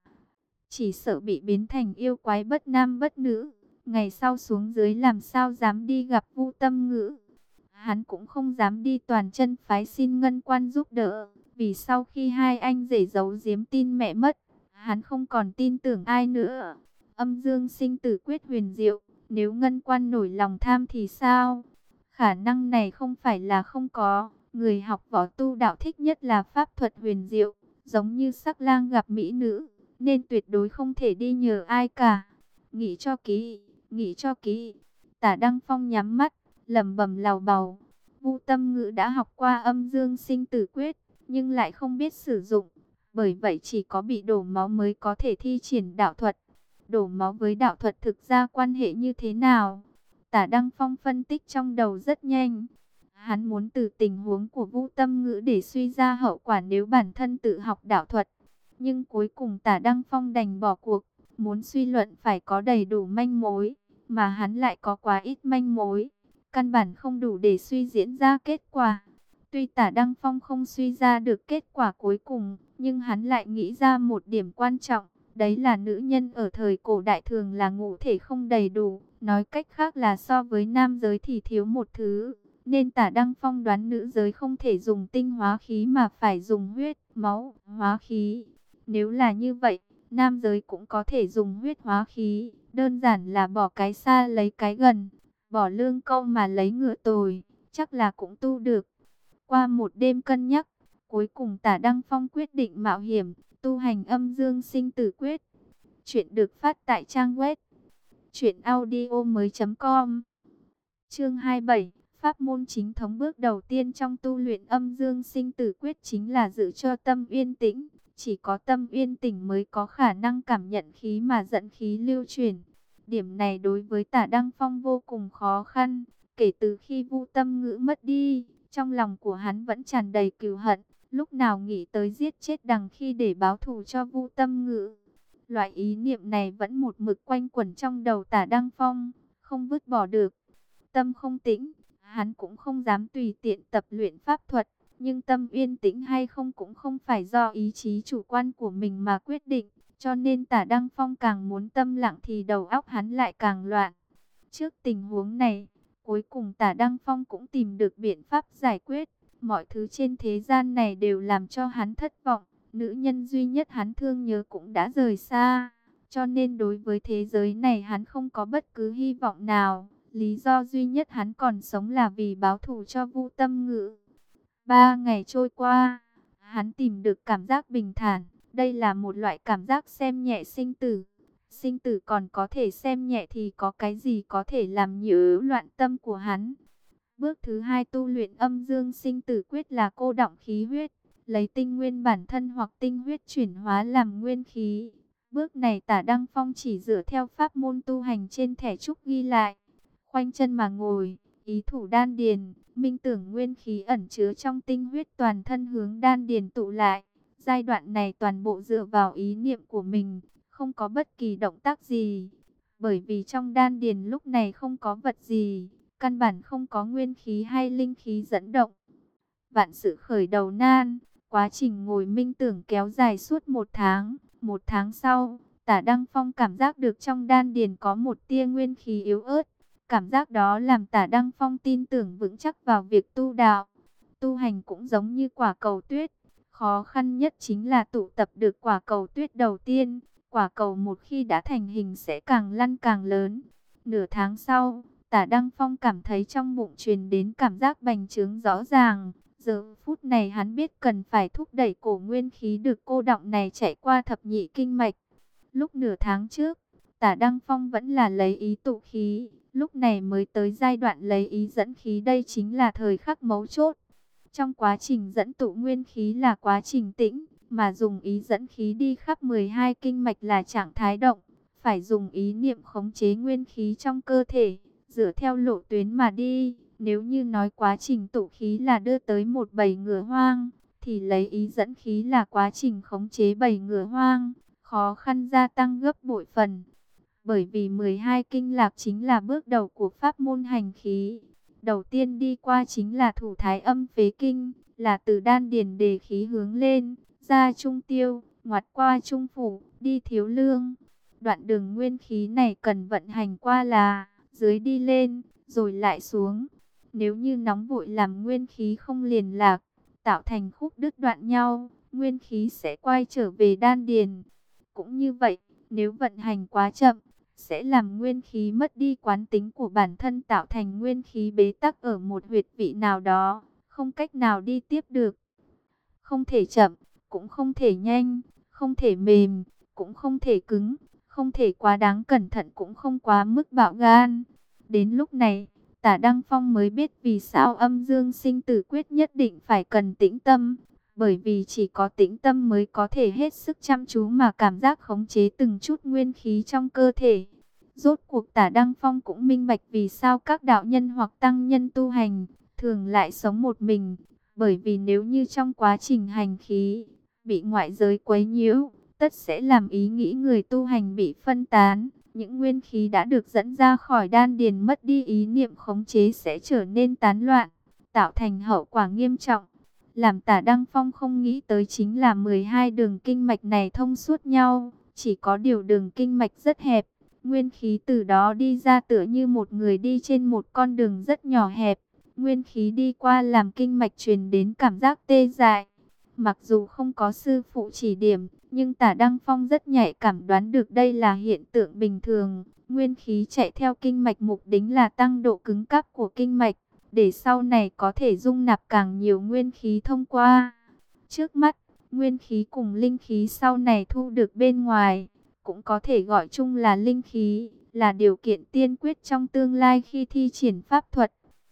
Chỉ sợ bị biến thành yêu quái bất nam bất nữ, ngày sau xuống dưới làm sao dám đi gặp vu tâm ngữ. Hắn cũng không dám đi toàn chân phái xin ngân quan giúp đỡ, vì sau khi hai anh rể giấu giếm tin mẹ mất, hắn không còn tin tưởng ai nữa. Âm dương sinh tử quyết huyền diệu, nếu ngân quan nổi lòng tham thì sao? Khả năng này không phải là không có. Người học võ tu đạo thích nhất là pháp thuật huyền diệu, giống như sắc lang gặp mỹ nữ, nên tuyệt đối không thể đi nhờ ai cả. Nghĩ cho kỹ, nghĩ cho kỹ. Tả Đăng Phong nhắm mắt, lẩm bẩm lào bầu. Vu Tâm Ngữ đã học qua âm dương sinh tử quyết, nhưng lại không biết sử dụng. Bởi vậy chỉ có bị đổ máu mới có thể thi triển đạo thuật. Đổ máu với đạo thuật thực ra quan hệ như thế nào? Tả Đăng Phong phân tích trong đầu rất nhanh. Hắn muốn từ tình huống của Vũ Tâm Ngữ để suy ra hậu quả nếu bản thân tự học đạo thuật. Nhưng cuối cùng Tả Đăng Phong đành bỏ cuộc, muốn suy luận phải có đầy đủ manh mối, mà hắn lại có quá ít manh mối, căn bản không đủ để suy diễn ra kết quả. Tuy Tả Đăng Phong không suy ra được kết quả cuối cùng, nhưng hắn lại nghĩ ra một điểm quan trọng, đấy là nữ nhân ở thời cổ đại thường là ngũ thể không đầy đủ, nói cách khác là so với nam giới thì thiếu một thứ. Nên tả Đăng Phong đoán nữ giới không thể dùng tinh hóa khí mà phải dùng huyết, máu, hóa khí. Nếu là như vậy, nam giới cũng có thể dùng huyết hóa khí. Đơn giản là bỏ cái xa lấy cái gần, bỏ lương câu mà lấy ngựa tồi, chắc là cũng tu được. Qua một đêm cân nhắc, cuối cùng tả Đăng Phong quyết định mạo hiểm, tu hành âm dương sinh tử quyết. Chuyện được phát tại trang web chuyệnaudio mới.com Chương 27 Pháp môn chính thống bước đầu tiên trong tu luyện âm dương sinh tử quyết chính là giữ cho tâm yên tĩnh. Chỉ có tâm yên tĩnh mới có khả năng cảm nhận khí mà dẫn khí lưu chuyển. Điểm này đối với tả Đăng Phong vô cùng khó khăn. Kể từ khi vu tâm ngữ mất đi, trong lòng của hắn vẫn tràn đầy cừu hận. Lúc nào nghĩ tới giết chết đằng khi để báo thù cho vu tâm ngữ. Loại ý niệm này vẫn một mực quanh quẩn trong đầu tả Đăng Phong, không vứt bỏ được. Tâm không tĩnh, hắn cũng không dám tùy tiện tập luyện pháp thuật, nhưng tâm yên tĩnh hay không cũng không phải do ý chí chủ quan của mình mà quyết định, cho nên tả Đăng Phong càng muốn tâm lặng thì đầu óc hắn lại càng loạn. Trước tình huống này, cuối cùng tả Đăng Phong cũng tìm được biện pháp giải quyết, mọi thứ trên thế gian này đều làm cho hắn thất vọng. Nữ nhân duy nhất hắn thương nhớ cũng đã rời xa, cho nên đối với thế giới này hắn không có bất cứ hy vọng nào. Lý do duy nhất hắn còn sống là vì báo thù cho Vu Tâm Ngữ. Ba ngày trôi qua, hắn tìm được cảm giác bình thản. Đây là một loại cảm giác xem nhẹ sinh tử. Sinh tử còn có thể xem nhẹ thì có cái gì có thể làm nhiễu loạn tâm của hắn. Bước thứ hai tu luyện âm dương sinh tử quyết là cô động khí huyết, lấy tinh nguyên bản thân hoặc tinh huyết chuyển hóa làm nguyên khí. Bước này tả Đăng Phong chỉ dựa theo pháp môn tu hành trên thẻ trúc ghi lại khoanh chân mà ngồi, ý thủ đan điền, minh tưởng nguyên khí ẩn chứa trong tinh huyết toàn thân hướng đan điền tụ lại. Giai đoạn này toàn bộ dựa vào ý niệm của mình, không có bất kỳ động tác gì. Bởi vì trong đan điền lúc này không có vật gì, căn bản không có nguyên khí hay linh khí dẫn động. Vạn sự khởi đầu nan, quá trình ngồi minh tưởng kéo dài suốt một tháng. Một tháng sau, tả Đăng Phong cảm giác được trong đan điền có một tia nguyên khí yếu ớt. Cảm giác đó làm tả Đăng Phong tin tưởng vững chắc vào việc tu đạo. Tu hành cũng giống như quả cầu tuyết. Khó khăn nhất chính là tụ tập được quả cầu tuyết đầu tiên. Quả cầu một khi đã thành hình sẽ càng lăn càng lớn. Nửa tháng sau, tả Đăng Phong cảm thấy trong bụng truyền đến cảm giác bành trướng rõ ràng. Giờ phút này hắn biết cần phải thúc đẩy cổ nguyên khí được cô động này chạy qua thập nhị kinh mạch. Lúc nửa tháng trước, tả Đăng Phong vẫn là lấy ý tụ khí, Lúc này mới tới giai đoạn lấy ý dẫn khí đây chính là thời khắc mấu chốt. Trong quá trình dẫn tụ nguyên khí là quá trình tĩnh, mà dùng ý dẫn khí đi khắp 12 kinh mạch là trạng thái động. Phải dùng ý niệm khống chế nguyên khí trong cơ thể, dựa theo lộ tuyến mà đi. Nếu như nói quá trình tụ khí là đưa tới một bầy ngựa hoang, thì lấy ý dẫn khí là quá trình khống chế bầy ngựa hoang, khó khăn gia tăng gấp bội phần. Bởi vì 12 kinh lạc chính là bước đầu của pháp môn hành khí. Đầu tiên đi qua chính là thủ thái âm phế kinh, là từ đan điền đề khí hướng lên, ra trung tiêu, ngoặt qua trung phủ, đi thiếu lương. Đoạn đường nguyên khí này cần vận hành qua là dưới đi lên, rồi lại xuống. Nếu như nóng vội làm nguyên khí không liền lạc, tạo thành khúc đứt đoạn nhau, nguyên khí sẽ quay trở về đan điền. Cũng như vậy, nếu vận hành quá chậm, sẽ làm nguyên khí mất đi quán tính của bản thân tạo thành nguyên khí bế tắc ở một huyệt vị nào đó, không cách nào đi tiếp được. Không thể chậm, cũng không thể nhanh, không thể mềm, cũng không thể cứng, không thể quá đáng cẩn thận cũng không quá mức bạo gan. Đến lúc này, tả Đăng Phong mới biết vì sao âm dương sinh tử quyết nhất định phải cần tĩnh tâm. Bởi vì chỉ có tĩnh tâm mới có thể hết sức chăm chú mà cảm giác khống chế từng chút nguyên khí trong cơ thể. Rốt cuộc tả Đăng Phong cũng minh bạch vì sao các đạo nhân hoặc tăng nhân tu hành, thường lại sống một mình. Bởi vì nếu như trong quá trình hành khí, bị ngoại giới quấy nhiễu, tất sẽ làm ý nghĩ người tu hành bị phân tán. Những nguyên khí đã được dẫn ra khỏi đan điền mất đi ý niệm khống chế sẽ trở nên tán loạn, tạo thành hậu quả nghiêm trọng. Làm tả Đăng Phong không nghĩ tới chính là 12 đường kinh mạch này thông suốt nhau, chỉ có điều đường kinh mạch rất hẹp. Nguyên khí từ đó đi ra tựa như một người đi trên một con đường rất nhỏ hẹp. Nguyên khí đi qua làm kinh mạch truyền đến cảm giác tê dại. Mặc dù không có sư phụ chỉ điểm, nhưng tả Đăng Phong rất nhạy cảm đoán được đây là hiện tượng bình thường. Nguyên khí chạy theo kinh mạch mục đính là tăng độ cứng cáp của kinh mạch, để sau này có thể dung nạp càng nhiều nguyên khí thông qua. Trước mắt, nguyên khí cùng linh khí sau này thu được bên ngoài, cũng có thể gọi chung là linh khí, là điều kiện tiên quyết trong tương lai khi thi triển pháp thuật.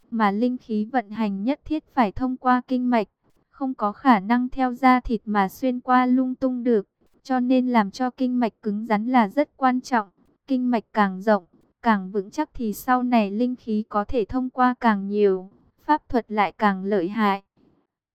Mà linh khí vận hành nhất thiết phải thông qua kinh mạch không có khả năng theo da thịt mà xuyên qua lung tung được, cho nên làm cho kinh mạch cứng rắn là rất quan trọng. Kinh mạch càng rộng, càng vững chắc thì sau này linh khí có thể thông qua càng nhiều, pháp thuật lại càng lợi hại.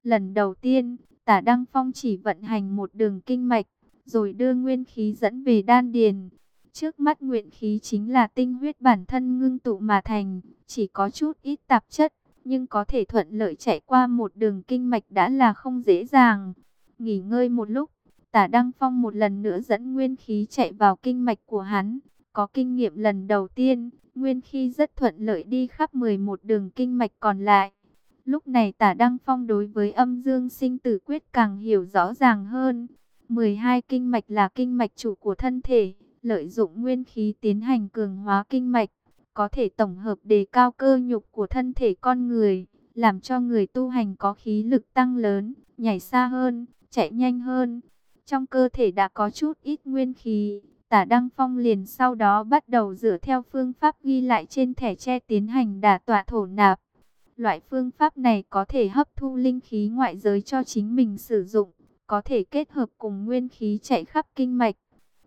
Lần đầu tiên, tả Đăng Phong chỉ vận hành một đường kinh mạch, rồi đưa nguyên khí dẫn về đan điền. Trước mắt nguyện khí chính là tinh huyết bản thân ngưng tụ mà thành, chỉ có chút ít tạp chất, nhưng có thể thuận lợi chạy qua một đường kinh mạch đã là không dễ dàng. Nghỉ ngơi một lúc, tả Đăng Phong một lần nữa dẫn nguyên khí chạy vào kinh mạch của hắn. Có kinh nghiệm lần đầu tiên, nguyên khí rất thuận lợi đi khắp 11 đường kinh mạch còn lại. Lúc này tả Đăng Phong đối với âm dương sinh tử quyết càng hiểu rõ ràng hơn. 12 kinh mạch là kinh mạch chủ của thân thể, lợi dụng nguyên khí tiến hành cường hóa kinh mạch có thể tổng hợp đề cao cơ nhục của thân thể con người, làm cho người tu hành có khí lực tăng lớn, nhảy xa hơn, chạy nhanh hơn. Trong cơ thể đã có chút ít nguyên khí, tả Đăng Phong liền sau đó bắt đầu dựa theo phương pháp ghi lại trên thẻ tre tiến hành đả tọa thổ nạp. Loại phương pháp này có thể hấp thu linh khí ngoại giới cho chính mình sử dụng, có thể kết hợp cùng nguyên khí chạy khắp kinh mạch,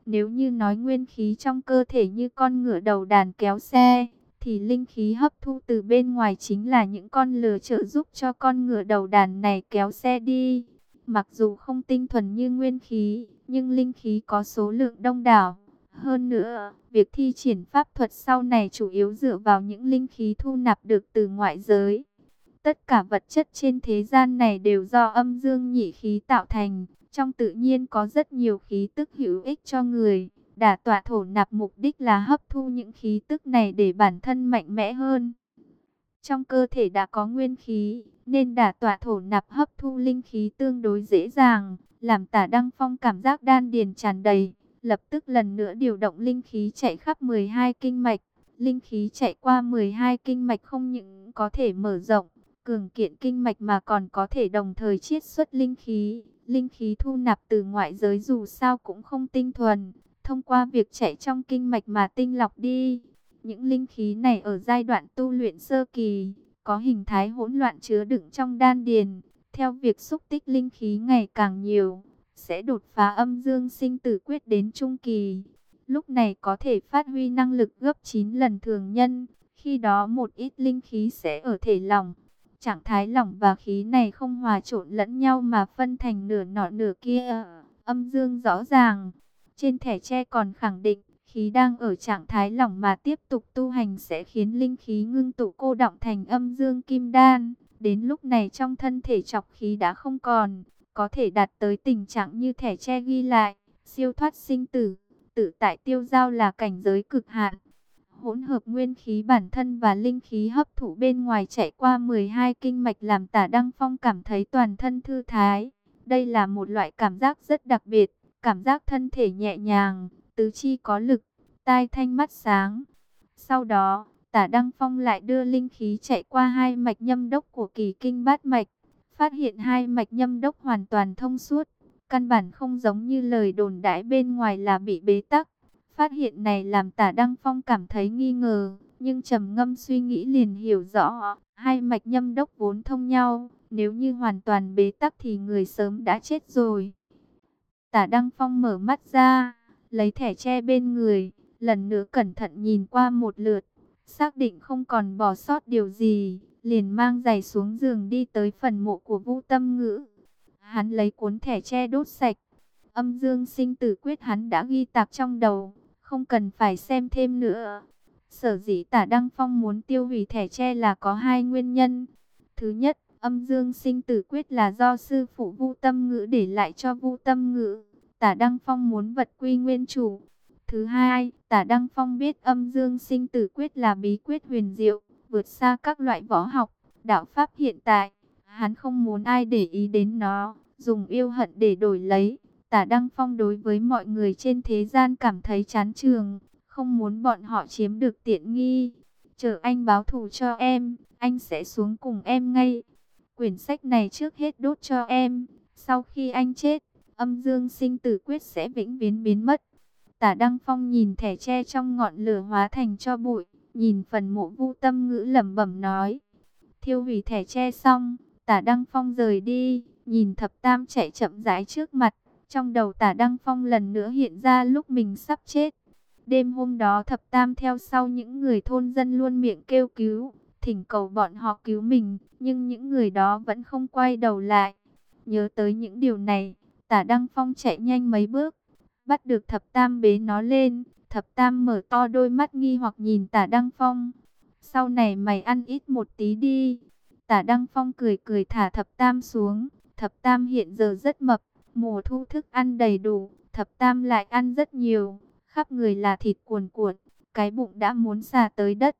nếu như nói nguyên khí trong cơ thể như con ngựa đầu đàn kéo xe, thì linh khí hấp thu từ bên ngoài chính là những con lừa trợ giúp cho con ngựa đầu đàn này kéo xe đi. Mặc dù không tinh thuần như nguyên khí, nhưng linh khí có số lượng đông đảo. Hơn nữa, việc thi triển pháp thuật sau này chủ yếu dựa vào những linh khí thu nạp được từ ngoại giới. Tất cả vật chất trên thế gian này đều do âm dương nhị khí tạo thành, trong tự nhiên có rất nhiều khí tức hữu ích cho người. Đả tọa thổ nạp mục đích là hấp thu những khí tức này để bản thân mạnh mẽ hơn. Trong cơ thể đã có nguyên khí, nên đả tọa thổ nạp hấp thu linh khí tương đối dễ dàng, làm tả Đăng Phong cảm giác đan điền tràn đầy. Lập tức lần nữa điều động linh khí chạy khắp 12 kinh mạch. Linh khí chạy qua 12 kinh mạch không những có thể mở rộng, cường kiện kinh mạch mà còn có thể đồng thời chiết xuất linh khí Linh khí thu nạp từ ngoại giới dù sao cũng không tinh thuần, thông qua việc chạy trong kinh mạch mà tinh lọc đi. Những linh khí này ở giai đoạn tu luyện sơ kỳ, có hình thái hỗn loạn chứa đựng trong đan điền, Theo việc xúc tích linh khí ngày càng nhiều, sẽ đột phá âm dương sinh tử quyết đến trung kỳ. Lúc này có thể phát huy năng lực gấp 9 lần thường nhân, khi đó một ít linh khí sẽ ở thể lỏng. Trạng thái lỏng và khí này không hòa trộn lẫn nhau mà phân thành nửa nọ nửa kia, âm dương rõ ràng. Trên thẻ tre còn khẳng định, khí đang ở trạng thái lỏng mà tiếp tục tu hành sẽ khiến linh khí ngưng tụ cô động thành âm dương kim đan. Đến lúc này trong thân thể chọc khí đã không còn, có thể đạt tới tình trạng như thẻ tre ghi lại, siêu thoát sinh tử, tự tại tiêu giao là cảnh giới cực hạn. Hỗn hợp nguyên khí bản thân và linh khí hấp thụ bên ngoài chạy qua 12 kinh mạch làm tả Đăng Phong cảm thấy toàn thân thư thái. Đây là một loại cảm giác rất đặc biệt, cảm giác thân thể nhẹ nhàng, tứ chi có lực, tai thanh mắt sáng. Sau đó, tả Đăng Phong lại đưa linh khí chạy qua hai mạch nhâm đốc của kỳ kinh bát mạch, phát hiện hai mạch nhâm đốc hoàn toàn thông suốt, căn bản không giống như lời đồn đãi bên ngoài là bị bế tắc. Phát hiện này làm tả Đăng Phong cảm thấy nghi ngờ, nhưng trầm ngâm suy nghĩ liền hiểu rõ, hai mạch nhâm đốc vốn thông nhau, nếu như hoàn toàn bế tắc thì người sớm đã chết rồi. Tả Đăng Phong mở mắt ra, lấy thẻ che bên người, lần nữa cẩn thận nhìn qua một lượt, xác định không còn bỏ sót điều gì, liền mang giày xuống giường đi tới phần mộ của Vu Tâm Ngữ. Hắn lấy cuốn thẻ che đốt sạch, âm dương sinh tử quyết hắn đã ghi tạc trong đầu, không cần phải xem thêm nữa. Sở dĩ tả Đăng Phong muốn tiêu hủy thẻ tre là có hai nguyên nhân. Thứ nhất, âm dương sinh tử quyết là do sư phụ Vu Tâm Ngữ để lại cho Vu Tâm Ngữ. Tả Đăng Phong muốn vật quy nguyên chủ. Thứ hai, tả Đăng Phong biết âm dương sinh tử quyết là bí quyết huyền diệu, vượt xa các loại võ học, đạo pháp hiện tại. Hắn không muốn ai để ý đến nó, dùng yêu hận để đổi lấy. Tả Đăng Phong đối với mọi người trên thế gian cảm thấy chán trường, không muốn bọn họ chiếm được tiện nghi. Chờ anh báo thù cho em, anh sẽ xuống cùng em ngay. Quyển sách này trước hết đốt cho em, sau khi anh chết, âm dương sinh tử quyết sẽ vĩnh viễn biến mất. Tả Đăng Phong nhìn thẻ tre trong ngọn lửa hóa thành cho bụi, nhìn phần mộ vu tâm ngữ lẩm bẩm nói. Thiêu hủy thẻ tre xong, tả Đăng Phong rời đi, nhìn thập tam chạy chậm rãi trước mặt. Trong đầu tả Đăng Phong lần nữa hiện ra lúc mình sắp chết. Đêm hôm đó thập tam theo sau những người thôn dân luôn miệng kêu cứu, thỉnh cầu bọn họ cứu mình, nhưng những người đó vẫn không quay đầu lại. Nhớ tới những điều này, tả Đăng Phong chạy nhanh mấy bước, bắt được thập tam bế nó lên, thập tam mở to đôi mắt nghi hoặc nhìn tả Đăng Phong. Sau này mày ăn ít một tí đi. Tả Đăng Phong cười cười thả thập tam xuống, thập tam hiện giờ rất mập, Mùa thu thức ăn đầy đủ, thập tam lại ăn rất nhiều, khắp người là thịt cuồn cuộn, cái bụng đã muốn xà tới đất.